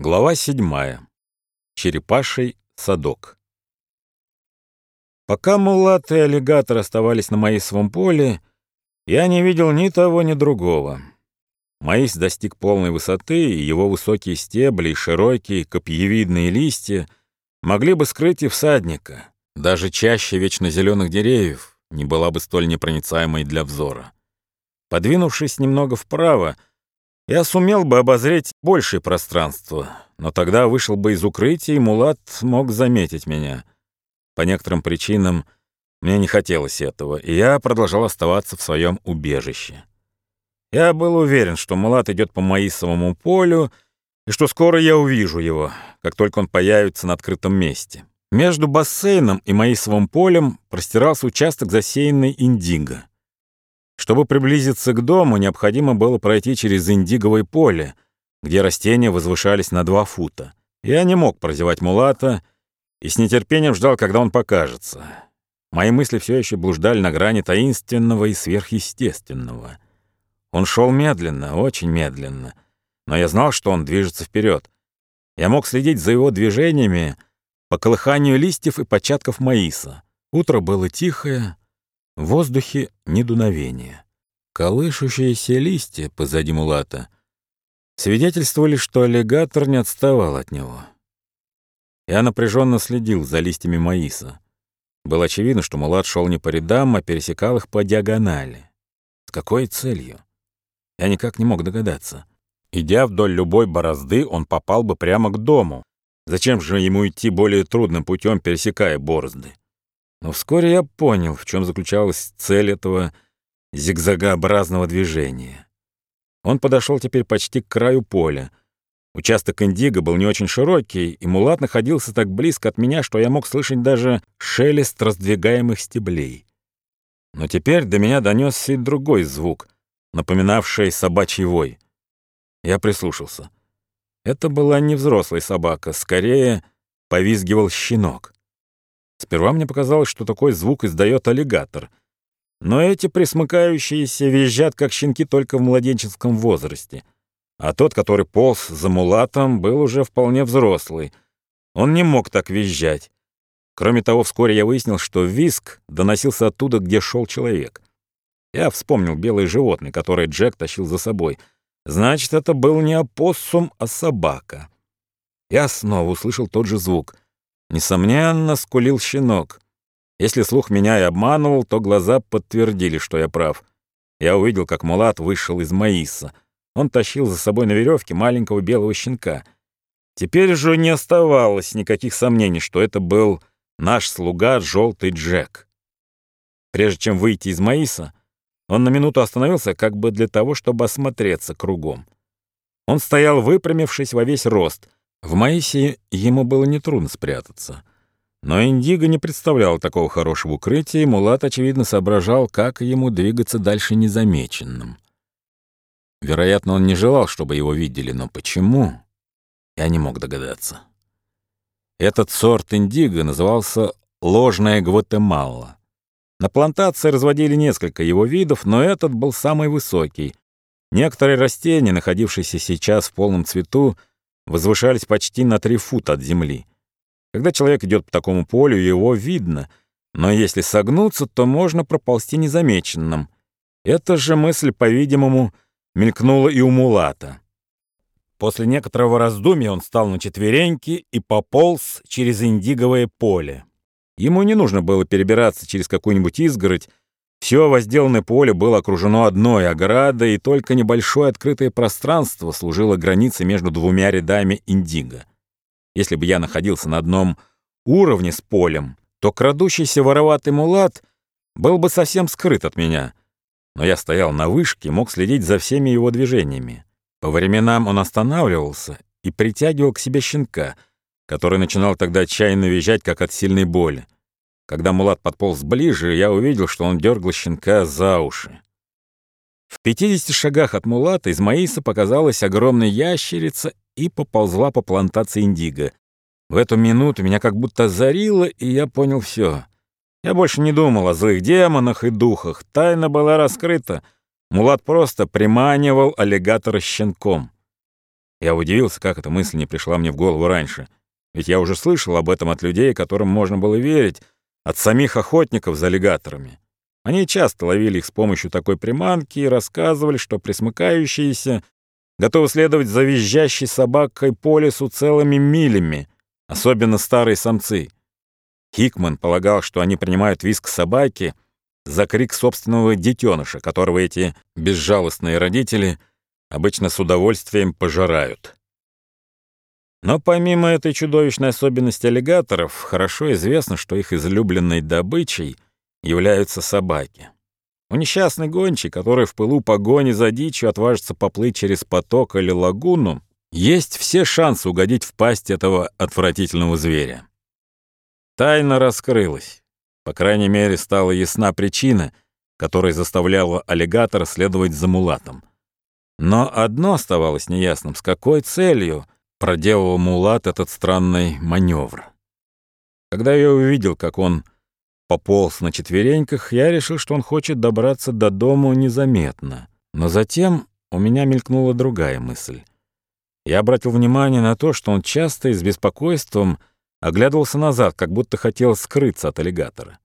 Глава седьмая. Черепаший садок. Пока мулат и аллигатор оставались на Маисовом поле, я не видел ни того, ни другого. Маис достиг полной высоты, и его высокие стебли и широкие копьевидные листья могли бы скрыть и всадника. Даже чаще вечно зеленых деревьев не была бы столь непроницаемой для взора. Подвинувшись немного вправо, я сумел бы обозреть большее пространство, но тогда вышел бы из укрытия, и Мулат мог заметить меня. По некоторым причинам мне не хотелось этого, и я продолжал оставаться в своем убежище. Я был уверен, что Мулат идет по Маисовому полю, и что скоро я увижу его, как только он появится на открытом месте. Между бассейном и Маисовым полем простирался участок, засеянный индиго. Чтобы приблизиться к дому, необходимо было пройти через индиговое поле, где растения возвышались на два фута. Я не мог прозевать Мулата и с нетерпением ждал, когда он покажется. Мои мысли все еще блуждали на грани таинственного и сверхъестественного. Он шел медленно, очень медленно, но я знал, что он движется вперед. Я мог следить за его движениями по колыханию листьев и початков маиса. Утро было тихое, в воздухе ни. Колышущиеся листья позади Мулата свидетельствовали, что аллигатор не отставал от него. Я напряженно следил за листьями маиса. Было очевидно, что Мулат шел не по рядам, а пересекал их по диагонали. С какой целью? Я никак не мог догадаться. Идя вдоль любой борозды, он попал бы прямо к дому. Зачем же ему идти более трудным путем, пересекая борозды? Но вскоре я понял, в чем заключалась цель этого зигзагообразного движения. Он подошел теперь почти к краю поля. Участок Индиго был не очень широкий, и Мулат находился так близко от меня, что я мог слышать даже шелест раздвигаемых стеблей. Но теперь до меня донесся и другой звук, напоминавший собачий вой. Я прислушался. Это была не взрослая собака, скорее повизгивал щенок. Сперва мне показалось, что такой звук издает аллигатор. Но эти присмыкающиеся визжат, как щенки, только в младенческом возрасте. А тот, который полз за мулатом, был уже вполне взрослый. Он не мог так визжать. Кроме того, вскоре я выяснил, что визг доносился оттуда, где шел человек. Я вспомнил белое животное, которое Джек тащил за собой. Значит, это был не опоссум, а собака. Я снова услышал тот же звук. Несомненно, скулил щенок. Если слух меня и обманывал, то глаза подтвердили, что я прав. Я увидел, как Мулат вышел из Маиса. Он тащил за собой на веревке маленького белого щенка. Теперь же не оставалось никаких сомнений, что это был наш слуга Желтый Джек. Прежде чем выйти из Маиса, он на минуту остановился как бы для того, чтобы осмотреться кругом. Он стоял выпрямившись во весь рост — в Маисе ему было нетрудно спрятаться. Но Индиго не представлял такого хорошего укрытия, и Мулат, очевидно, соображал, как ему двигаться дальше незамеченным. Вероятно, он не желал, чтобы его видели, но почему? Я не мог догадаться. Этот сорт индиго назывался «ложная Гватемала». На плантации разводили несколько его видов, но этот был самый высокий. Некоторые растения, находившиеся сейчас в полном цвету, возвышались почти на три фута от земли. Когда человек идет по такому полю, его видно, но если согнуться, то можно проползти незамеченным. Эта же мысль, по-видимому, мелькнула и у Мулата. После некоторого раздумья он встал на четвереньки и пополз через индиговое поле. Ему не нужно было перебираться через какую-нибудь изгородь, все возделанное поле было окружено одной оградой, и только небольшое открытое пространство служило границей между двумя рядами индиго. Если бы я находился на одном уровне с полем, то крадущийся вороватый мулат был бы совсем скрыт от меня. Но я стоял на вышке, мог следить за всеми его движениями. По временам он останавливался и притягивал к себе щенка, который начинал тогда отчаянно визжать, как от сильной боли. Когда Мулат подполз ближе, я увидел, что он дергал щенка за уши. В пятидесяти шагах от Мулата из Маиса показалась огромная ящерица и поползла по плантации индиго. В эту минуту меня как будто озарило, и я понял все. Я больше не думал о злых демонах и духах. Тайна была раскрыта. Мулат просто приманивал аллигатора щенком. Я удивился, как эта мысль не пришла мне в голову раньше. Ведь я уже слышал об этом от людей, которым можно было верить, от самих охотников за аллигаторами. Они часто ловили их с помощью такой приманки и рассказывали, что присмыкающиеся готовы следовать за визжащей собакой по лесу целыми милями, особенно старые самцы. Хикман полагал, что они принимают виск собаки за крик собственного детеныша, которого эти безжалостные родители обычно с удовольствием пожирают. Но помимо этой чудовищной особенности аллигаторов, хорошо известно, что их излюбленной добычей являются собаки. У несчастной гончей, который в пылу погони за дичью отважится поплыть через поток или лагуну, есть все шансы угодить в пасть этого отвратительного зверя. Тайна раскрылась. По крайней мере, стала ясна причина, которая заставляла аллигатора следовать за мулатом. Но одно оставалось неясным — с какой целью — проделал Мулат этот странный маневр. Когда я увидел, как он пополз на четвереньках, я решил, что он хочет добраться до дома незаметно. Но затем у меня мелькнула другая мысль. Я обратил внимание на то, что он часто и с беспокойством оглядывался назад, как будто хотел скрыться от аллигатора.